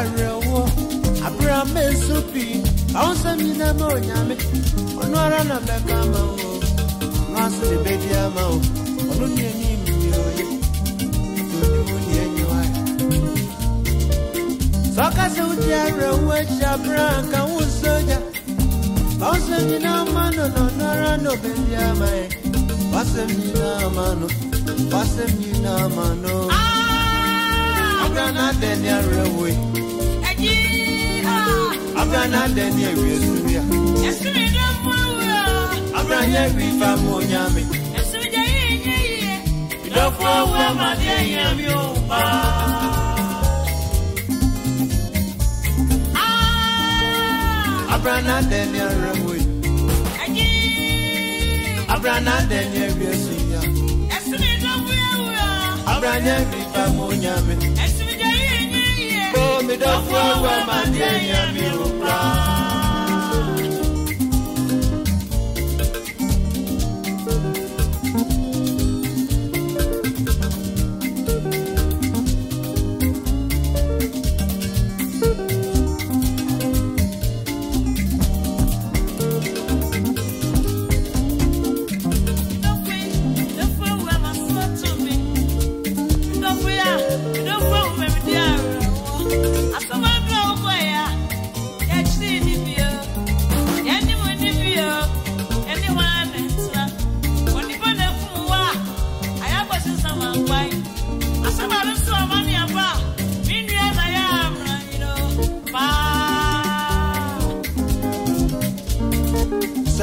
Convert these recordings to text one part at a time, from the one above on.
arịọwo abịrịma pii na ma onyame ọnụ ara na beka ma o masụ na ebe dị ama o ọnụ dị enyi m dị onye onye enyi nwanyị sọkasị uche arịọwo echi abịrịma ara na ama Abana deni ewi esuya. Esuna ede mu awura. Abana nye ewi fa mu onyame. Esuja yi nye yie. Idọfu awura ma mi o pa. Abana deni ara mu yi. Abrana deni ewi esuya. Esuna ede mu awura. mi don't ma den my mi o oh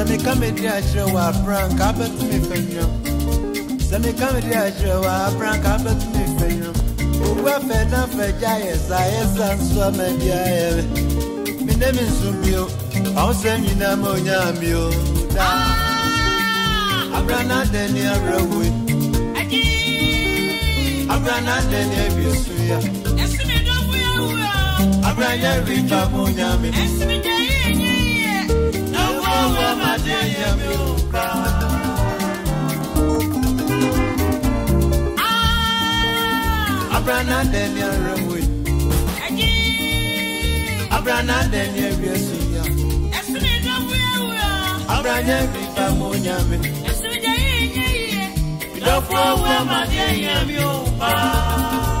sɛ meka medi akyerɛ wɔ apranka abɛtumi fa nnwam sɛ meka medi akyerɛ wɔ apranka abɛtumi fa nnwam owu afɛ na afɛgya yɛ sa yɛ sa nso ama bi ayɛ me mene me nso bio ɔho sɛ nyinaa ma onyaa mi o daa ah! abra na adɛ ne awerɛwoe abra na adɛ ne abi so ya abra nyɛ rifa mo onyaa me olúwa máa dé yẹn mi ò ká. abrana dẹ ni ara wo yi. abrana dẹ mo yá mi. ẹsùn jẹ yíyẹ yíyẹ.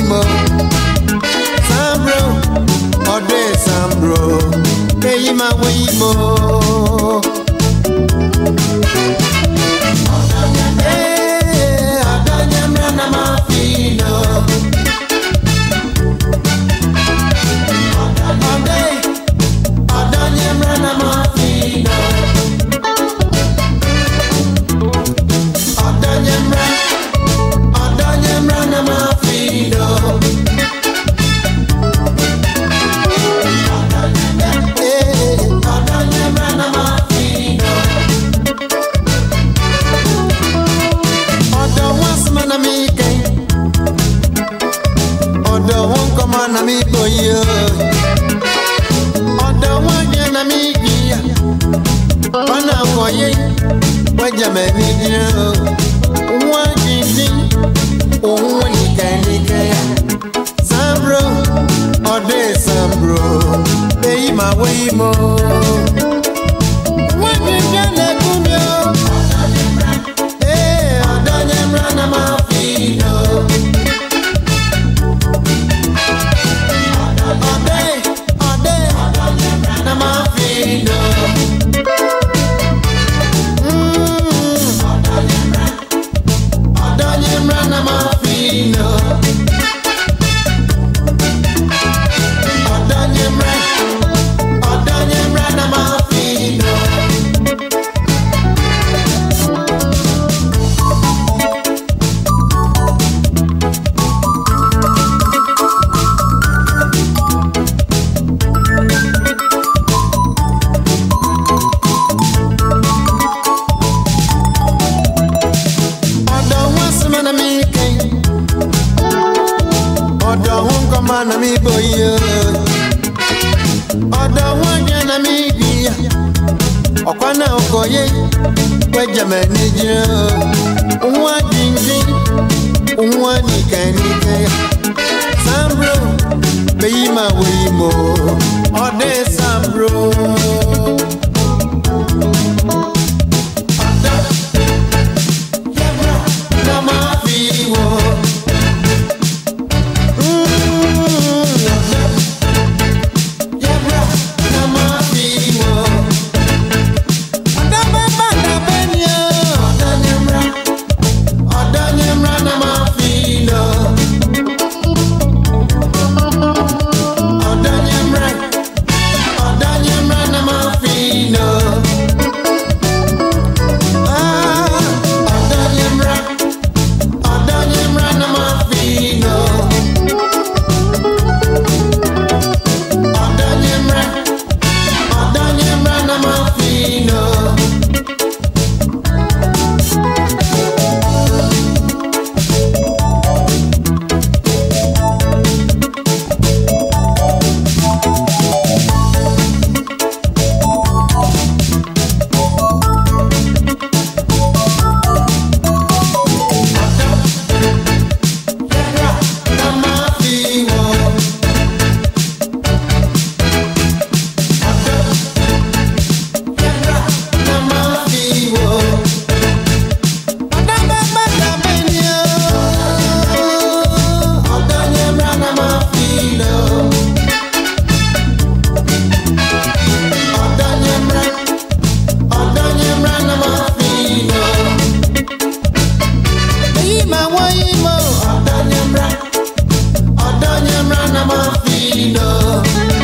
Imo Sambro Ọdẹ Sambro Eyi ma we Imo nwa na m igbo ihe ọdọ nwanyị na mi bi, ya ọkwa na okoye kwejeme n'ijire nwa dị ndị nwa nika nika ya sambro beyi ma wee imo ọ dị sambro enough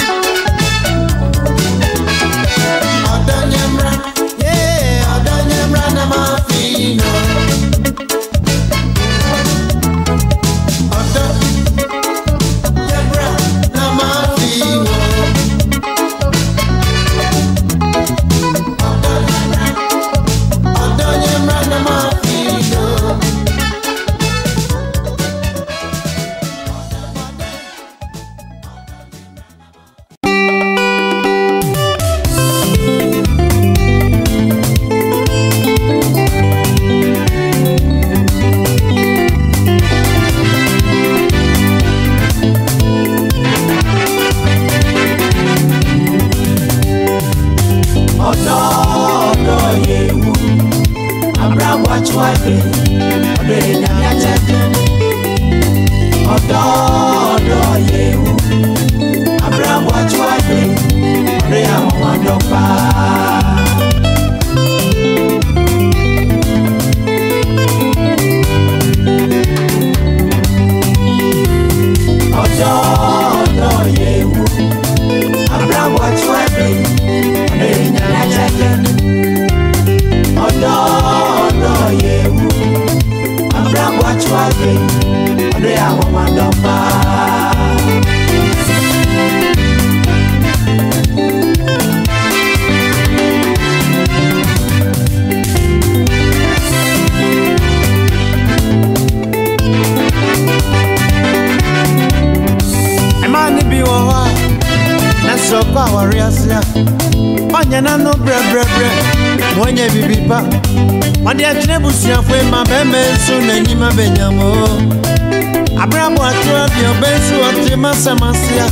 de ma se masia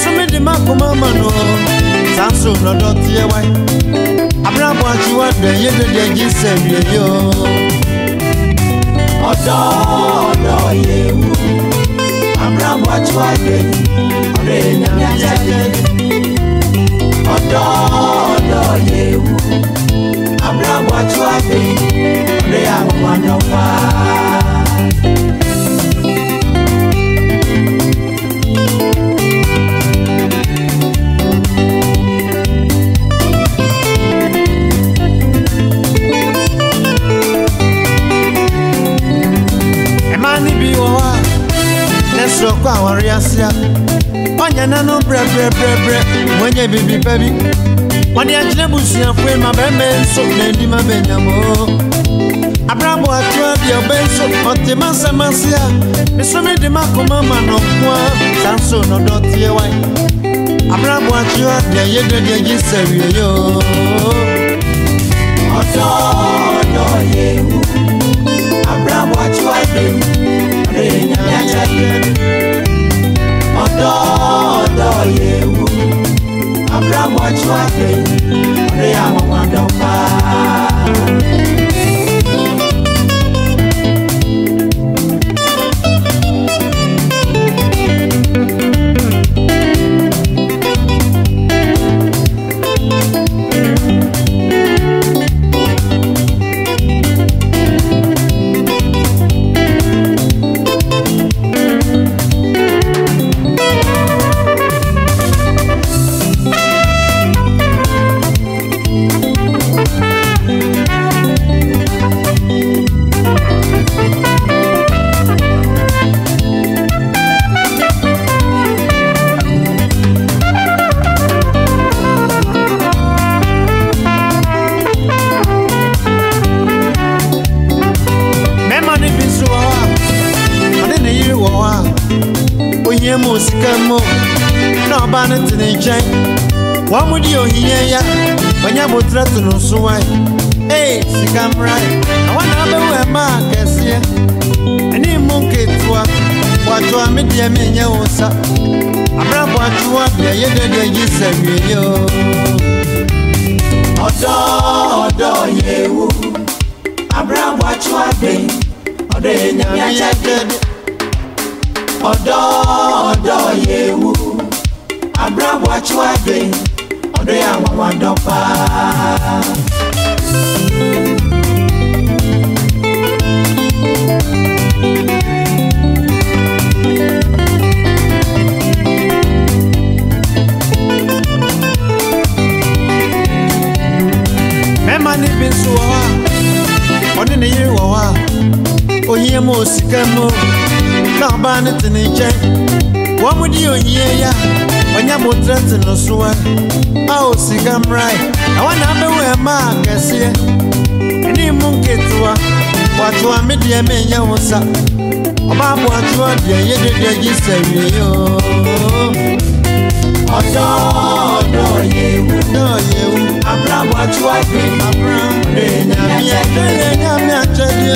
so me de ma kuma manu sanso no do tie wa abra bo achi wa de ye de de ji se wie yo odo odo ye wu abra bo achi wa de ore na mi ajade odo odo ye wu abra bo achi wa de ore a mo wa no pa soro kwa awari asịa ọnya nanụ brẹbrẹbrẹbrẹ mwenye bibi bebi mọdị akyerɛ busuafo ma bɛmɛ nso na anim abɛnyamo abrabɔ atoa deɛ ɔbɛ nso ɔte masɛm ase a mesome de makoma ma no nko a nso no dɔteɛ wae abrabɔ atoa deɛ yɛdɛ deɛ gye sɛ wieɛ o ɔdɔ ɔdɔ yɛ wu abrabɔ atoa deɛ ọdọ ọdọ yewu abramu ọjọ nkyɛn wɔn mo di ohia ya wɔnyɛ botire to no so wɔn ee sika mmra awɔ na abɛwo ɛma akɛseɛ ɛne mu nketewa wɔato a me deɛ menyɛ wo nsa abrabɔ atoa deɛ yɛ dɛdeɛ yi sɛ wieɛ o ɔdɔ ɔdɔ yɛ ewu abrabɔ atoa de ɔdɔ yɛ nyame akyɛde ɔdɔ ɔdɔ yɛ ewu abrabọ akyiwadwe ɔdɔ yɛ anwanwadɔ paa mmarima ne bi nso wɔ hɔ a ɔne ne yere wɔ hɔ mu osika mu na ɔbaa no te ne nkyɛn wɔn mo de ohia onye bụ tretin sụwa ahụ siga mrai awa na abewe ma kesie n'ime nketewa kwatuwa midi eme nye wusa ọba kwatuwa dị enye dede gị sere yo ọjọ́ ọ̀dọ̀ yewu ọ̀dọ̀ yewu abraham kwatuwa gị abraham renyami renyami achedi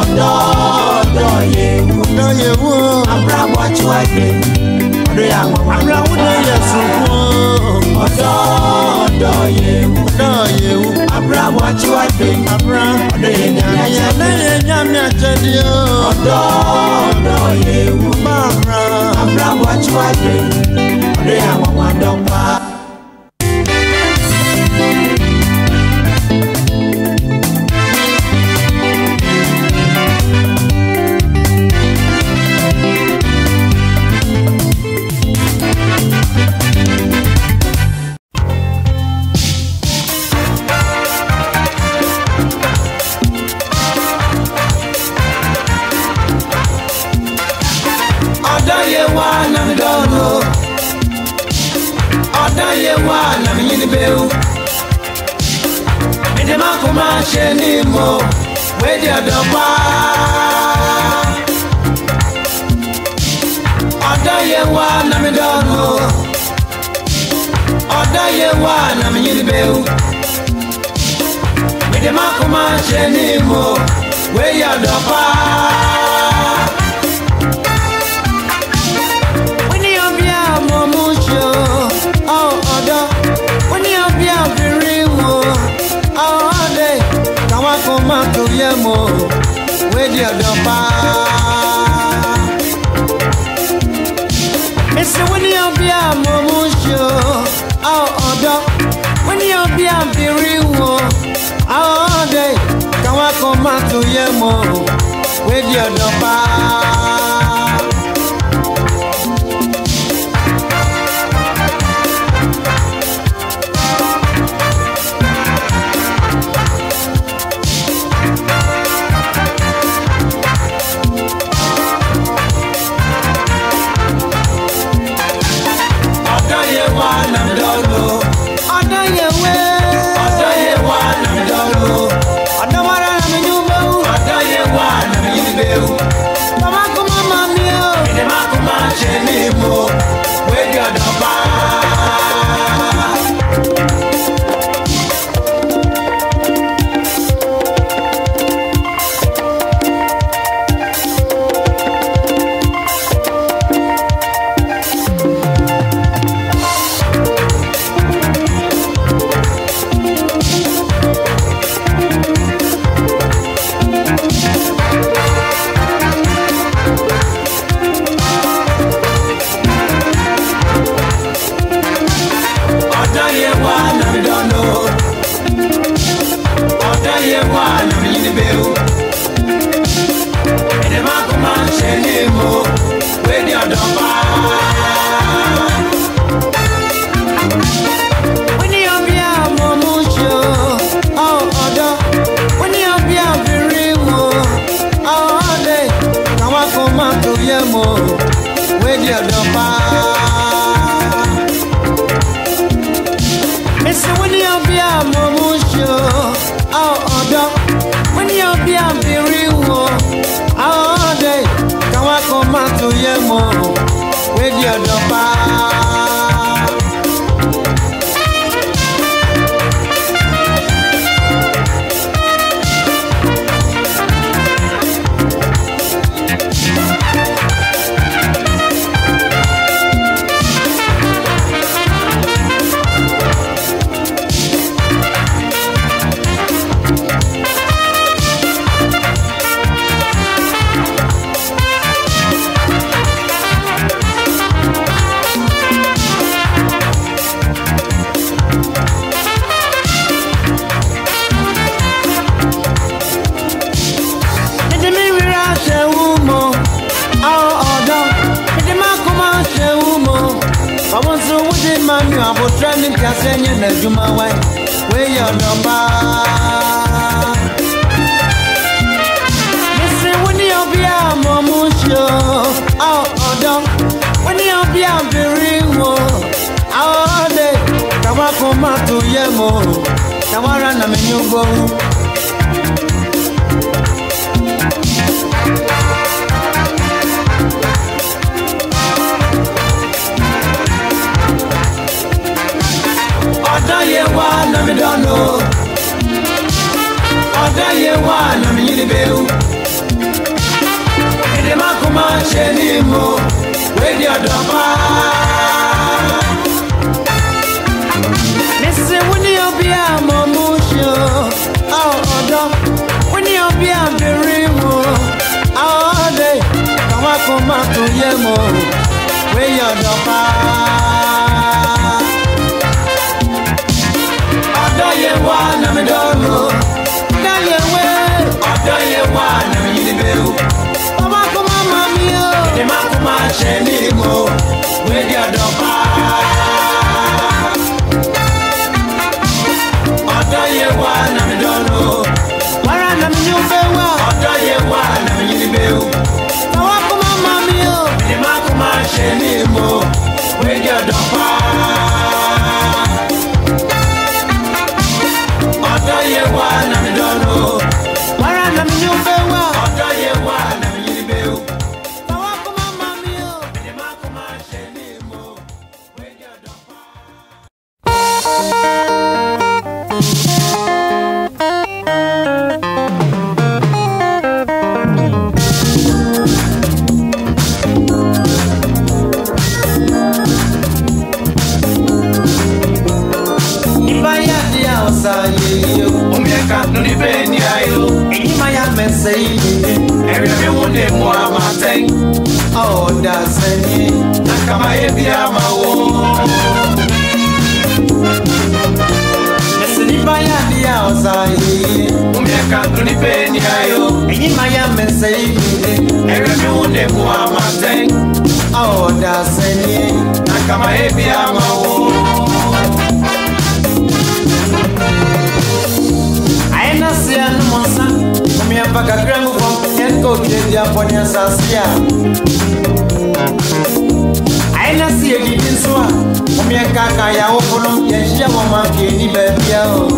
ọ̀dọ̀ ọ̀dọ̀ yewu ọ̀dọ̀ yewu abraham àdúrà àdúrà ó dé yẹ sunkún. ọ̀dọ́ ọ̀dọ́ yẹ̀wò ọ̀dọ́ yẹ̀wò àdúrà wà tí wà dé àdúrà ọ̀dọ́ yẹn ní àjẹ́ lẹ́yìn ẹ̀yà mi àjẹ́ di o. ọ̀dọ́ ọ̀dọ́ yẹ̀wò àdúrà wà tí wà dé. àwọn tó wú dé máa mi àbò tẹ́lẹ̀ ní kíáṣẹ́ ní ẹ̀dùnmá wáyé wéyà ọ̀dọ̀ bá. Mísìn wú ní ọbí àmọ́ mú ṣe ọ́ ọ̀dọ́. Wú ní ọbí àbírí wò àwọn ọ̀dẹ. Kàwá kan máa tó yẹ mọ́. Kàwá ra nàmínú gbọ́rú. ọ̀dọ́ yẹ wá lọ́mi dọ́nù ọ̀dọ́ yẹ wá lọ́mi yìí bẹ́ẹ̀ ìdè má kó má ṣe ní ìmọ̀ wéde ọ̀dọ́ bá. Mẹ̀sẹ̀ wọ́n ní ọbí àmọ́ mú ṣe ọ̀dọ́ wọ́n ní ọbí àbẹ̀rẹ̀ mọ̀ ye wa na mi dɔɔnu. Dale we. Ɔdɔ ye na mi yiri bewu. Ọba kuma ma o. Èdè má kuma ṣe ní ìgbò. Wéde ọ̀dọ̀ pa. Ɔdɔ na mi dɔɔnu. Wàrà na mi ní o fẹ́ wá. Ɔdɔ na mi yiri bewu. Ọba kuma ma o. Èdè má kuma ṣe ní ìgbò. Wéde ọ̀dọ̀ one. aka no ni bɛɛ ni ayo eyi ma ya mɛsɛ yi ɛwia mi hu ne mu ama tɛn ɔda sɛ yi aka bi ama wo. Mɛsɛ nipa ya di a ɔsa yi omi ɛka no ni bɛɛ ni ayo eyi ma ya mɛsɛ yi ɛwia mi hu ne mu ama tɛn ɔda sɛ yi aka bi ama wo. kakrangu kwa mpenyenko utendia pwani ya sasia aina siye kikinswa umye kaka ya okolo mjenjia wa makini bebiao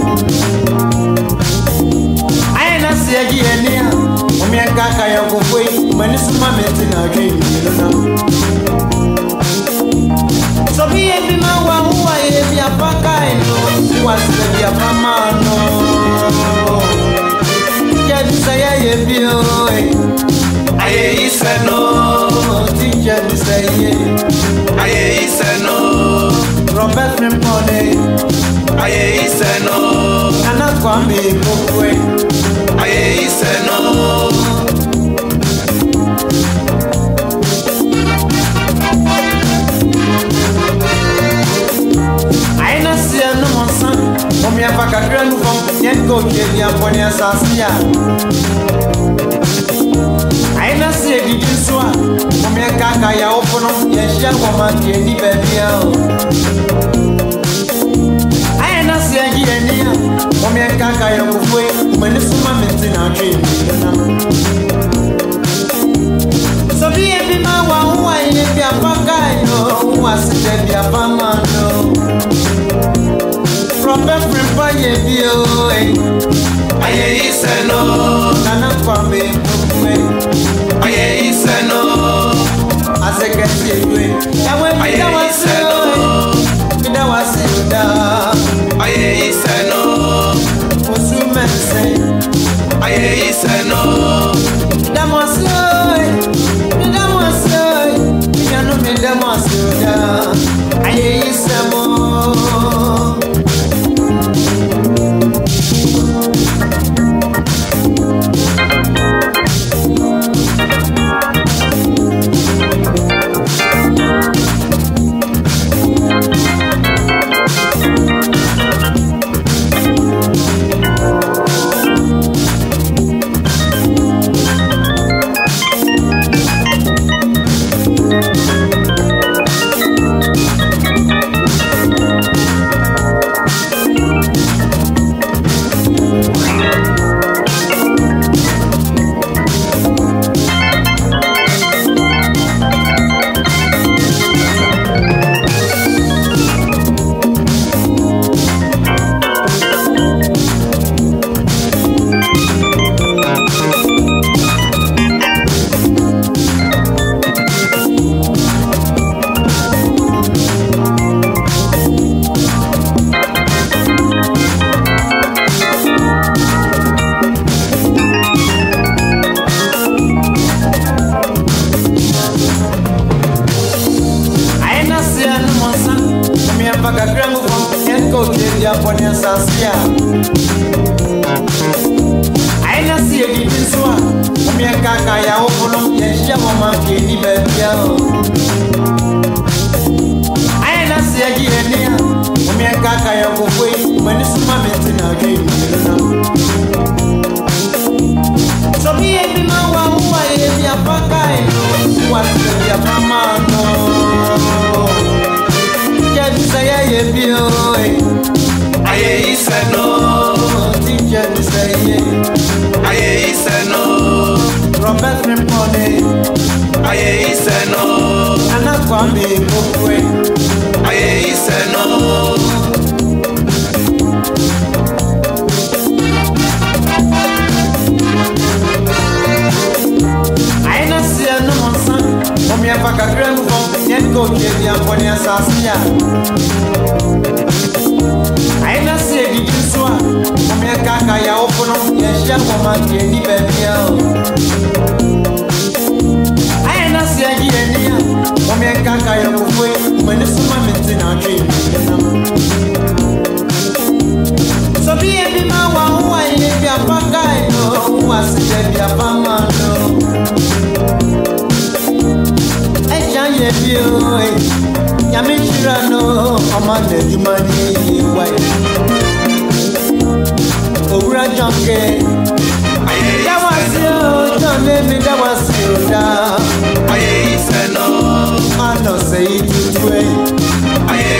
aina siye kienia umye kaka ya kufwe umenisuma meti na kinyilona sobiye bimawa huwa yevya pakaino wasilevyapamano teacher this ayẹyẹ bí o. ayé yìí sẹ́nu. teacher this ayẹyẹ. ayé yìí sẹ́nu. Robert Mimone. ayé yìí sẹ́nu. Nana Kwame Gbogbo. ayé yìí sẹ́nu. Aina siya no monsan, omi afakakira no fam Yenko Kenya Ponia Sasia. I na see a big swan. Omia Kaka, ya open up Yasia woman, Yeni Baby. I na see a Yenia. Omia Kaka, ya Kufwe, when it's a moment in our dream. So be a bima, who I need your papa, who was the fàyè bí o. Eh. Ayé ìsẹ̀nà. Nana kwame mokwe. Ayé ìsẹ̀nà. Azẹ́kẹ́ ti èlú ẹ̀. Ẹ̀wọ̀n mi dá wá sí o. Eh. Mi dá wá sí o dá. Ayé ìsẹ̀nà. Oṣù mẹ́sẹ̀. Ayé ìsẹ̀nà. mi kaka yɛ kɔkɔ yi mani suma mi ti na ɔdɛ nyina na. sɔmi yɛ bi ma wa wa yɛ bi afa ka yi no wa ti yɛ bi afa ma nɔ. jɛ bi sɛ yɛ yɛ bi o ayé yìí sɛ nɔ. ti jɛ bi sɛ yɛ. ayé yìí sɛ nɔ. robert rimpɔde. ayé yìí sɛ nɔ. nana kwame gbogbo ye. ayé yìí sɛ nɔ. brem fom nyɛn ko bie bi abɔne asase a ayɛ na si edidi so a ɔmo yɛ kaka I awofo no yɛhyia kɔma deɛ ni baabi a o ayɛ na si agye yɛ ni a ɔmo yɛ kaka yɛ fufu yi wɔn ani so ma mi ti na atwe yɛ nam sɔbi yɛ bi ma wa ho wa yɛ no ho wa si yɛ e bi afa ma no. nye bi o nyame hyira no ɔma n'adwuma ne yie wae owura jɔnke dawase o jɔne mi dawase o daa anɔ sɛ yi tutue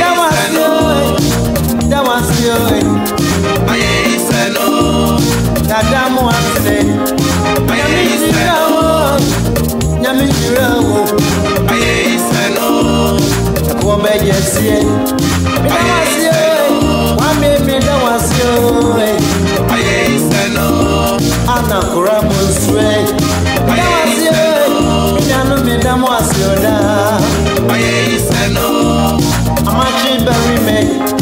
dawase o dawase o dada mu ase nyame hyira o nyame hyira o wọ́n bẹ yẹ sí ẹ. mi dá wá mi mi dá ayé ìfẹ́ náà. ana kura mo ń ẹ. mi dá wá sí mi dánú mi ayé ìfẹ́ náà. àmàjì bẹ̀rù mi.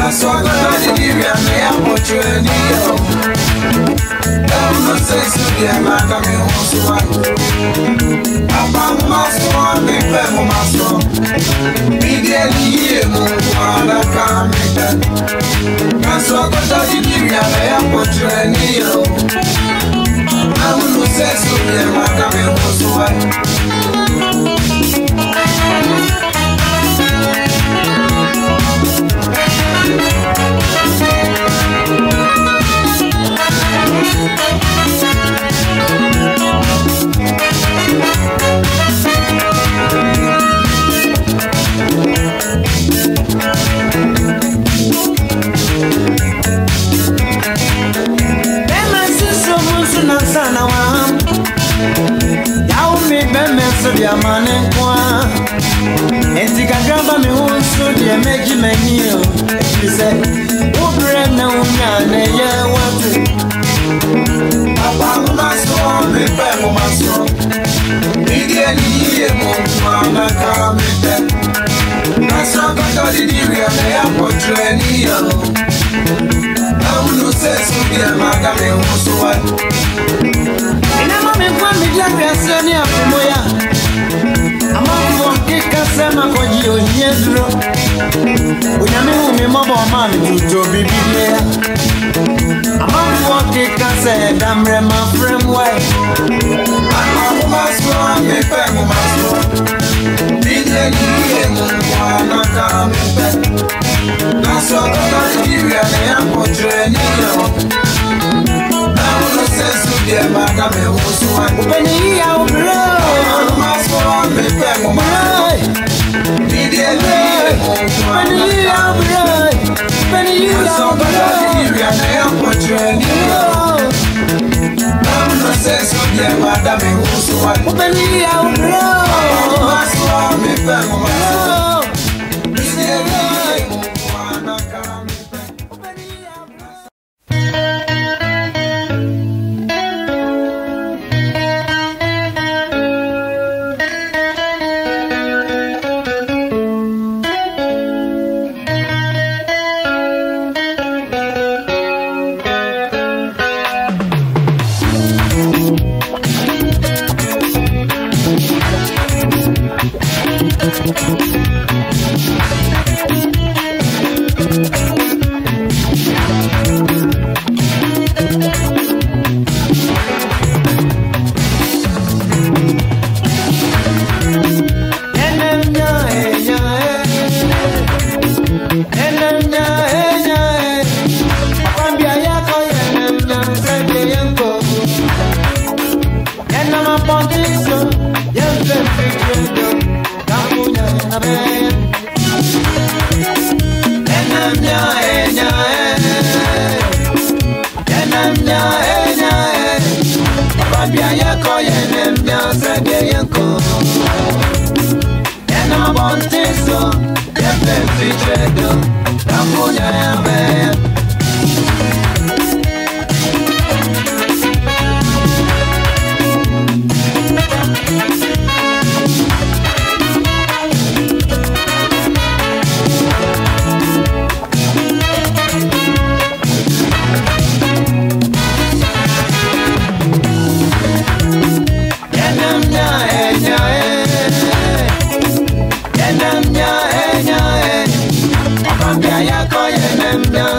Ela só gosta de ver minha mochilinha Eu não sei se é nada, meu rosto vai Apago mais fome, pego mais som Miguelinho, para cá, Ela só gosta de ver minha mochilinha Eu não sei se é nada, meu rosto vai diamanekwa entikagamba miwunso deɛ mɛgye m'anio ɛfiri sɛ woberɛ na wonya na ɛyɛ wate papa nwoma so mepɛ nwoma so medeɛ ne yie mu anaka mepɛ nasra kɔtɔ didi wia na ɛyɛmpɔtwerɛ niyɛ ahunu sɛ so deɛ maka me ho so e wa ɛnama mekwa media wiasɛ ne afomoya Amambo kika sema kwa jionyezro Unyame umimobo mami tuto biblia Amambo kika se damre ma fremwe Ano umaswa mipe umaswa Nije niye mungwa naka mipe Naso kaka nikiria ni yanko treni yo I'm ká mi I'm a òbẹ̀ I'm a sọ wá mi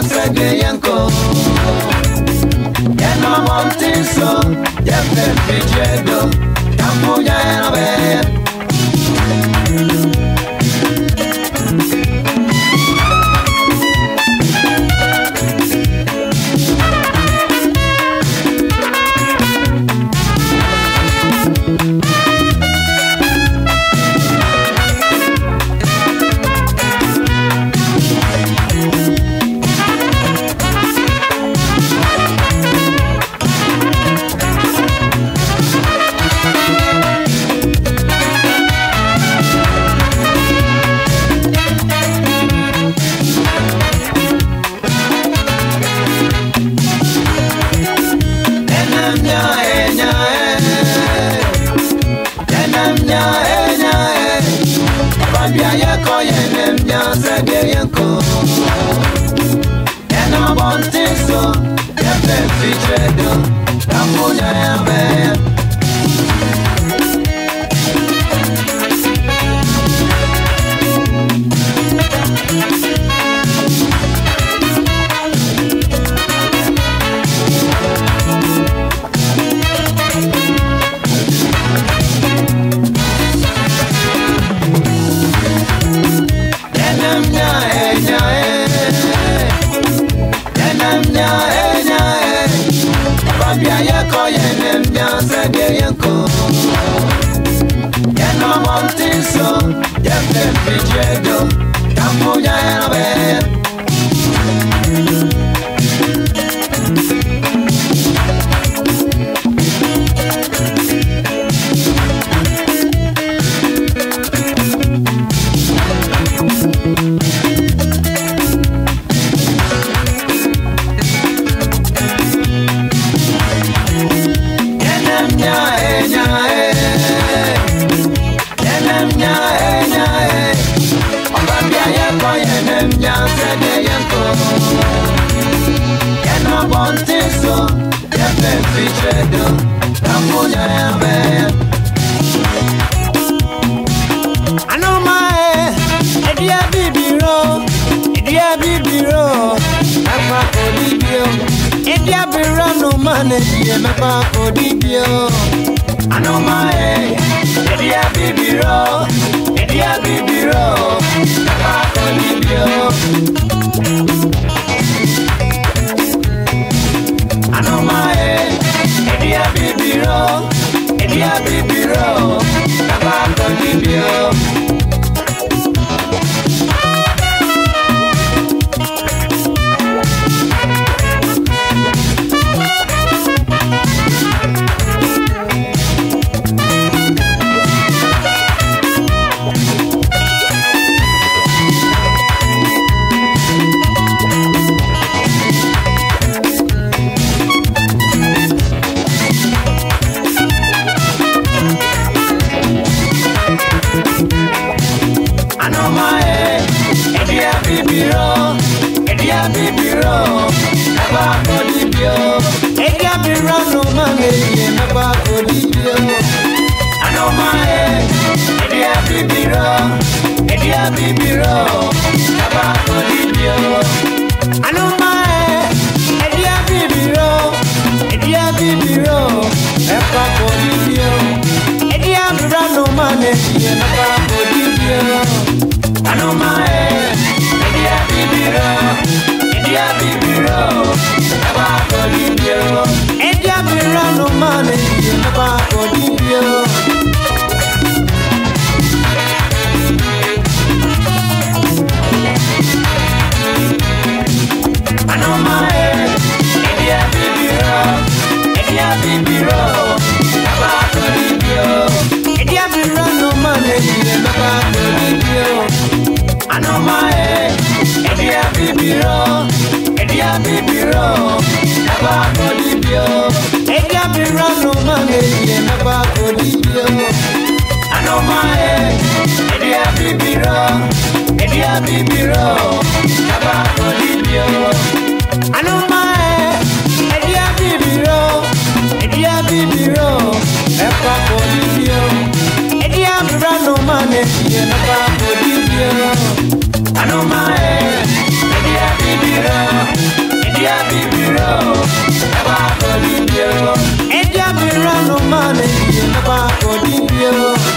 Srede Jenko Jedno mom tim so Jedne priđe do Tam punja je nove ẹ bá kọ́ni bí o. ẹ jẹ́ mi ránu máa ní ìyẹn ẹ bá kọ́ni bí o. biro, never go di bio. Ega biro no mane, eh, never go di bio. Ano mae, edi abi biro, edi abi biro, never go di bio. Ano mae, edi abi biro, edi abi biro, never go di bio. Edi abi biro no mane, eh, never go di bio. Ano mae, edi abi biro. Eja mi ranu mami, never go dim you.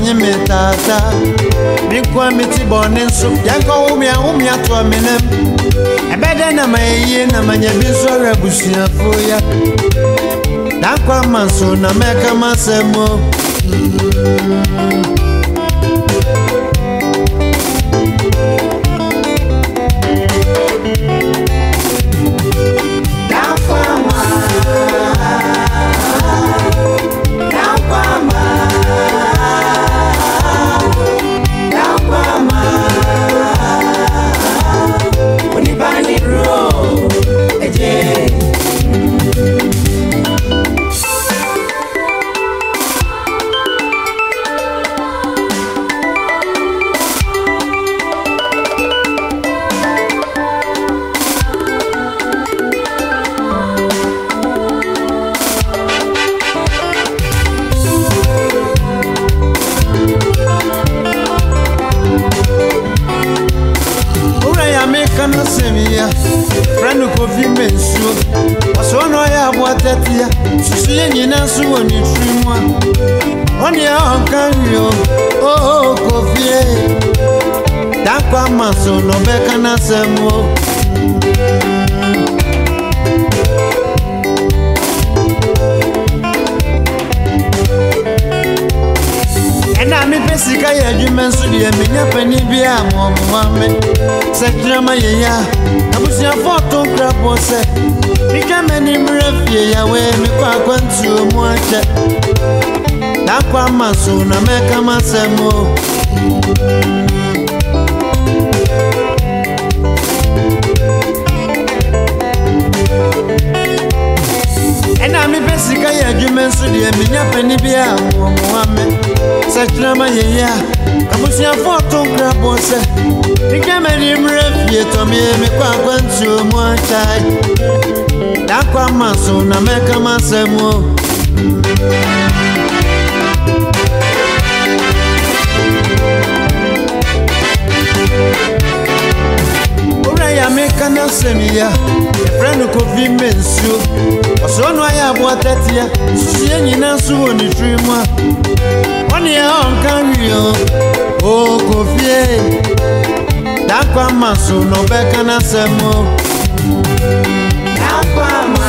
manye me tata Mikwa miti bone nsu Yanko umia umia tuwa minem Ebede na maiye na manye biso rebusi ya fuya Nakwa masu na meka masemo Mm-hmm. yo oh, oh kofie dako amaso nobeka na semo ɛna mepɛ sika yɛ adwuma nso deɛ menya pani bi a mmoɔmoa me sɛ kyerɛma yɛyɛ a abusuafoɔ to nkraboɔ sɛ metwa m'ani mmerɛ fie yɛwee mekɔ akwantuo mu akyɛ nakwa maso na meka masemo ɛna mepɛ sika yɛ adwuma nso deɛ menya pani bi a wɔmoa me sɛ kyerɛ yɛyɛ a abusuafoɔ ɔto nkraboɔ sɛ tekamani mmerɛ fie tɔmeɛ mekɔ akwantuo mu akyae dakwa ma so na mɛka masɛm ya meka na semi ya yɛfrɛ no kofi mensuo no ayɛ aboa tɛtea susuɛ nyinaa nso wɔ ne tiri mu a ɔne ɛ ɔnka wie o oo kofie dakwa ma so na ɔbɛka na sɛm o dakwa ma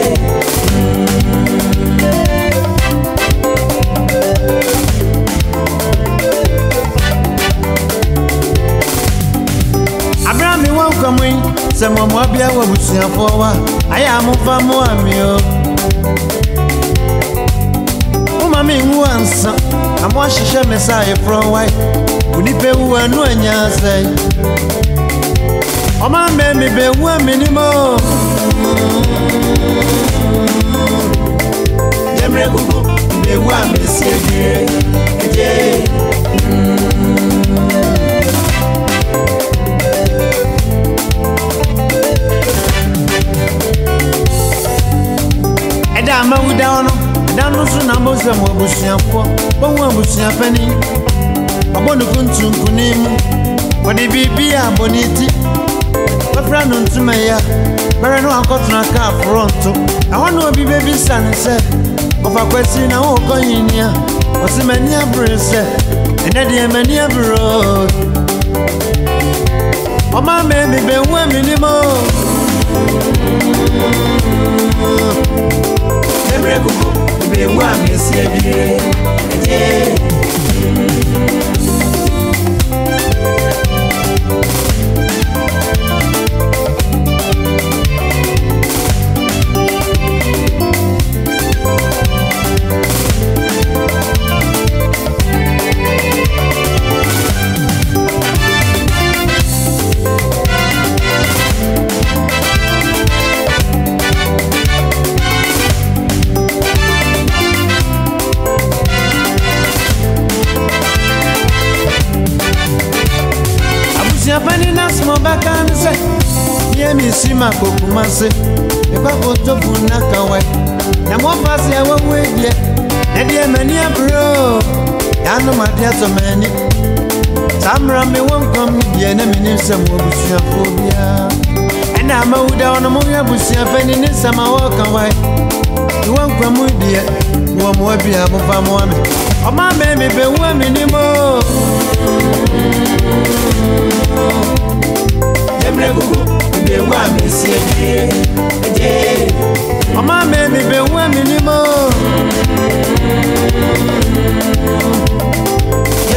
sɛ mmɔmmoa bia wɔ abusuafoɔ wa ayɛ a momfa mmoa me o woma me nwu ansa na moahyehyɛ me sɛ ayeforɔ wae onipa wu ano anya sɛe ɔma mmɛ me bɛwu a menim o Emre gugu, me wa me se dire, eje. Mm. amawuda ọnụ na mozem obusuafoɔ wɔnwe abusua pani ɔbɔ ne kuntu nkunim wɔde biribi a abɔ ne ti wɔfrɛ no ntoma ya bɛrɛ no akɔtena kaa frɔnto ɛhɔ na obi bɛbisa ne sɛ ɔfa kwasi na wɔkɔ o ma mmerɛ koko mmerewu a mesi abie ɛgye mobakanze ye misima kokumase ekwakotofunakawe namopasi awewedie nediemeni abro yanomadiatomeni samra mewonkom die ne menim sɛ moabusuafoɔ biaa ɛna amawuda ɔno moyɛ abusuafani ne nsɛma wɔka wae ne wɔnkwa mu deɛ ne wɔmmoa bia mofa me ɔma mɛ menim o emre gugu be wa mi si eje eje mama me mi be wa mi ni mo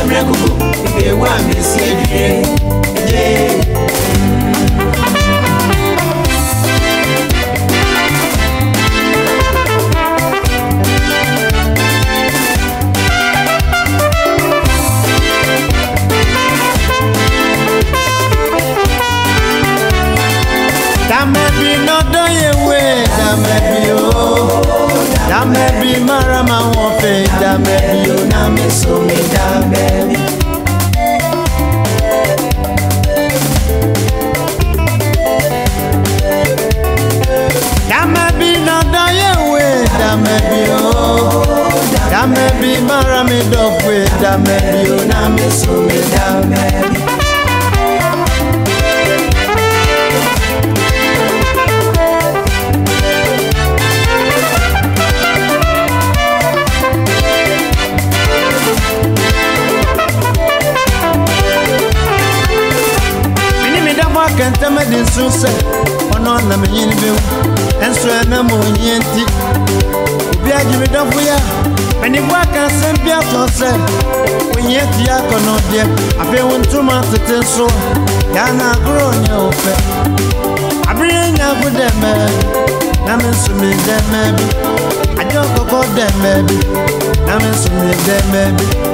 emre gugu be wa mi si eje eje Dame bi nọdọ yewe dame bi o dame bi mara ma wọn fẹ dame bi o na mi so mi dame bi. Dame bi nọdọ yewe dame bi o dame bi mara mi dọ̀fẹ́ dame bi o na mi so mi dame bi. kɛntɛmɛ de nso sɛ ɔno na menyini bɛwu ɛnso ɛna ma onyia nti obi agyemedɔfo yɛ manibɔ aka asɛm bi atɔ sɛ onyia ti akɔ no deɛ afei wo ntoma tete nso yaa na agorɔ ɔnyɛ wo pɛ abere nya go dɛ mmaa bi na me nso me dɛ mmaa bi adeɛ ɔkɔkɔ dɛ mmaa bi na me nso me dɛ mmaa bi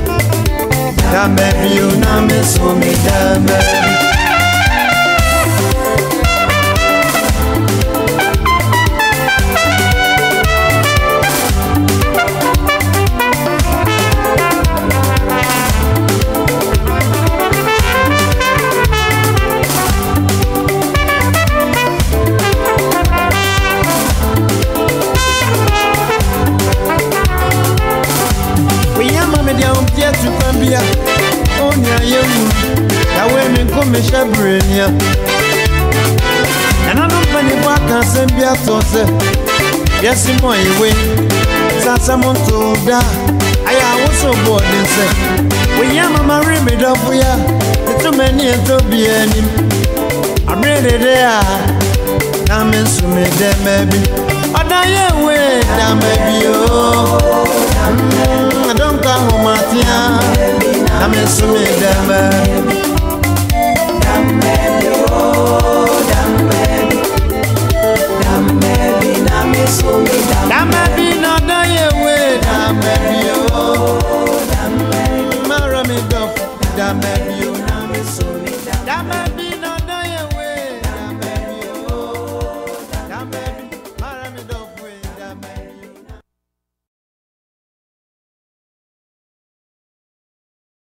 ta mère, yuna me sumidame. hyɛ bere nia ɛnanom mpanimfo aka asɛm bi ato sɛ yɛsi mɔ iwe sasɛm nto da ayɛ awoso bɔɔden sɛ woyɛ mama re me dɔfo ya teto m'ani ɛntɔ biaa anim abere dede a na me nso me dɛma bi ɔda yɛ we dama bi o ɛdɔnka ahomatea na me nso me dɛma Damn, baby, oh, baby, mara mi dọ̀fù, damn, baby, oh.